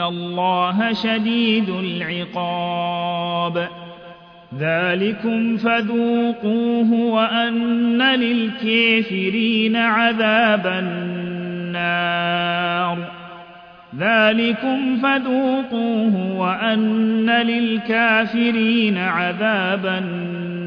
الله شديد العقاب ذلكم فذوقوه وأن للكافرين عذاب النار ذلكم فذوقوه وأن للكافرين عذاب النار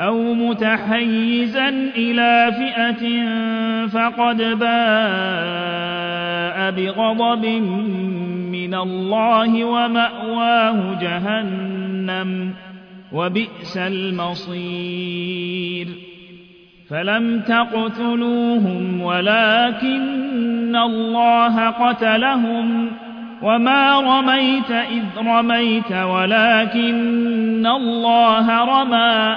أو متحيزا إلى فئة فقد باء بغضب من الله ومأواه جهنم وبئس المصير. فلم تقتلوهم ولكن الله قتلهم. وما رميت إذ رميت ولكن الله رمى.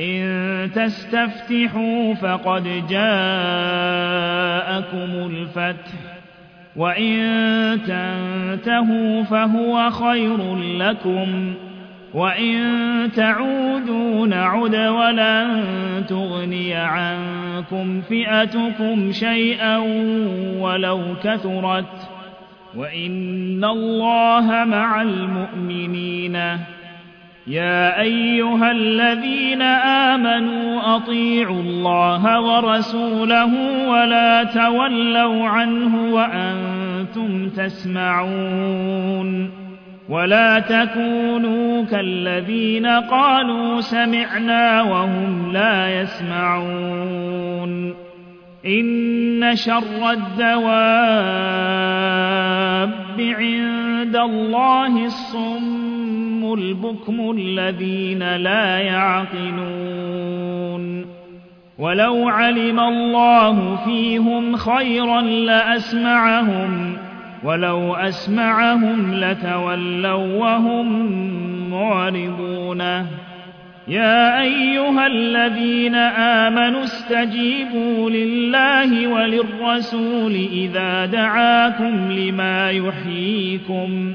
إن تستفتحوا فقد جاءكم الفتح وإن تنتهوا فهو خير لكم وإن تعودوا نعد ولن تغني عنكم فئتكم شيئا ولو كثرت وإن الله مع المؤمنين. يا أيها الذين آمنوا أطيعوا الله ورسوله ولا تولوا عنه وأنتم تسمعون ولا تكونوا كالذين قالوا سمعنا وهم لا يسمعون إن شر الدواب عند الله الصم البكم الذين لا يعقلون. ولو علم الله فيهم خيرا لأسمعهم ولو أسمعهم لتولوا وهم معرضون. يا أيها الذين آمنوا استجيبوا لله وللرسول إذا دعاكم لما يحييكم.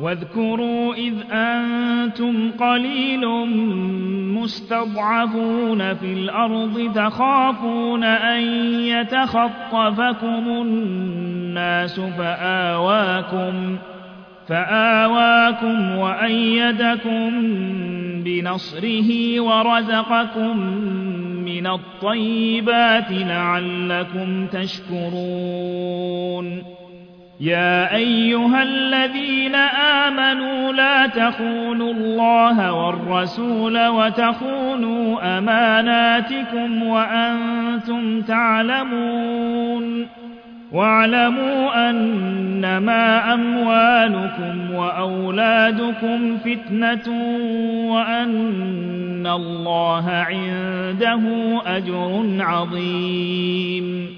واذكروا إذ أنتم قليل مستضعفون في الأرض تخافون أن يتخطفكم الناس فآواكم فآواكم وأيدكم بنصره ورزقكم من الطيبات لعلكم تشكرون يا أيها الذين آمنوا لا تخونوا الله والرسول وتخونوا أماناتكم وأنتم تعلمون واعلموا أنما أموالكم وأولادكم فتنة وأن الله عنده أجر عظيم.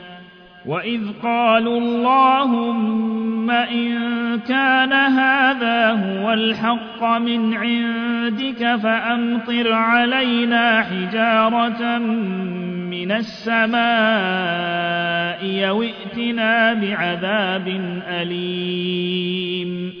وإذ قالوا اللهم إن كان هذا هو الحق من عندك فأمطر علينا حجارة من السماء أو ائتنا بعذاب أليم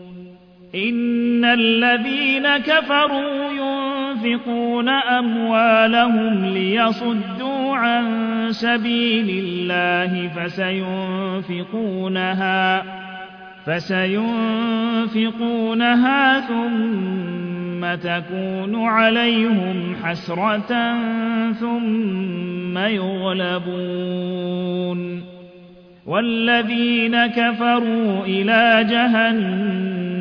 إن الذين كفروا ينفقون أموالهم ليصدوا عن سبيل الله فسينفقونها فسينفقونها ثم تكون عليهم حسرة ثم يغلبون والذين كفروا إلى جهنم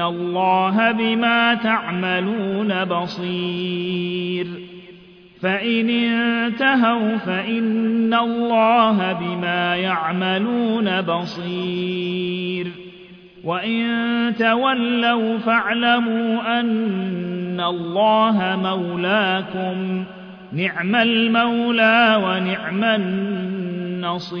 الله بما تعملون بصير. فإن انتهوا فإن الله بما يعملون بصير. وإن تولوا فاعلموا أن الله مولاكم. نعم المولى ونعم النصير.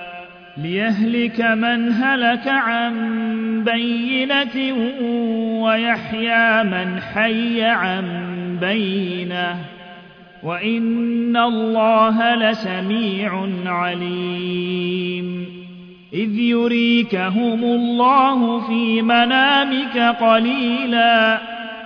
ليهلك من هلك عن بينة ويحيى من حي عن بينة. وإن الله لسميع عليم. إذ يريكهم الله في منامك قليلا.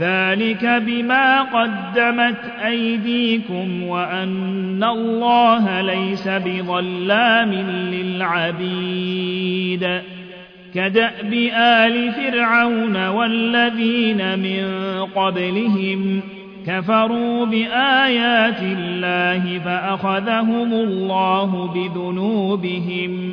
ذلك بما قدمت أيديكم وأن الله ليس بظلام للعبيد كداب آل فرعون والذين من قبلهم كفروا بآيات الله فأخذهم الله بذنوبهم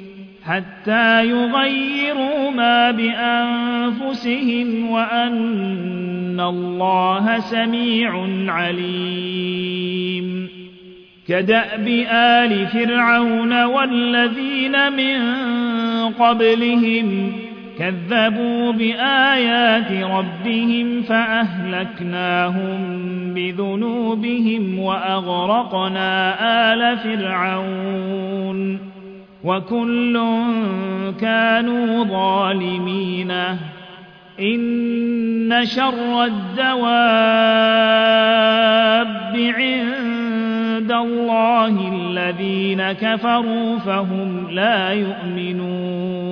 حتى يغيروا ما بأنفسهم وأن الله سميع عليم. كدأب آل فرعون والذين من قبلهم كذبوا بآيات ربهم فأهلكناهم بذنوبهم وأغرقنا آل فرعون. وكل كانوا ظالمين. إن شر الدواب عند الله الذين كفروا فهم لا يؤمنون.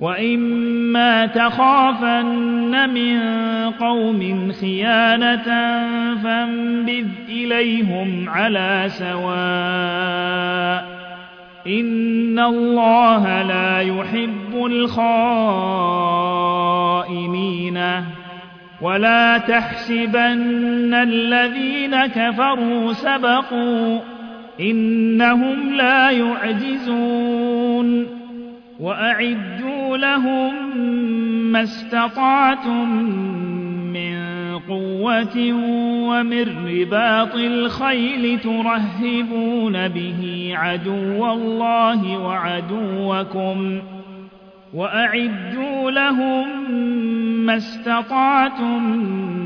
وإما تخافن من قوم خيانة فانبذ إليهم على سواء إن الله لا يحب الخائنين ولا تحسبن الذين كفروا سبقوا إنهم لا يعجزون وأعدوا لهم ما استطعتم من قوة ومن رباط الخيل ترهبون به عدو الله وعدوكم. وأعدوا لهم ما استطعتم من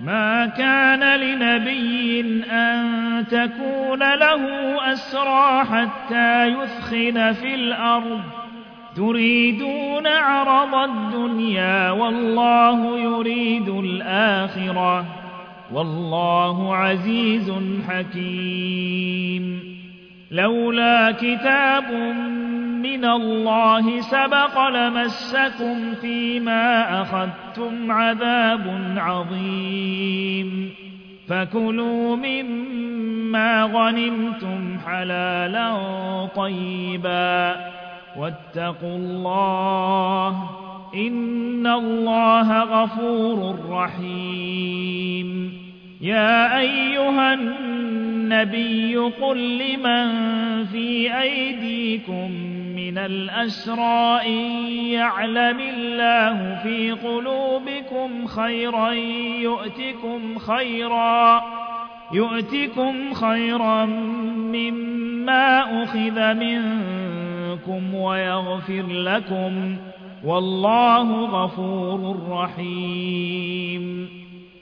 ما كان لنبي أن تكون له أسرى حتى يثخن في الأرض. تريدون عرض الدنيا والله يريد الآخرة. والله عزيز حكيم. لولا كتاب من الله سبق لمسكم فيما أخذتم عذاب عظيم. فكلوا مما غنمتم حلالا طيبا. واتقوا الله إن الله غفور رحيم. يا أيها النبي قل لمن في أيديكم من الأسرى إن يعلم الله في قلوبكم خيرا يؤتكم خيرا يؤتكم خيرا مما أخذ منكم ويغفر لكم والله غفور رحيم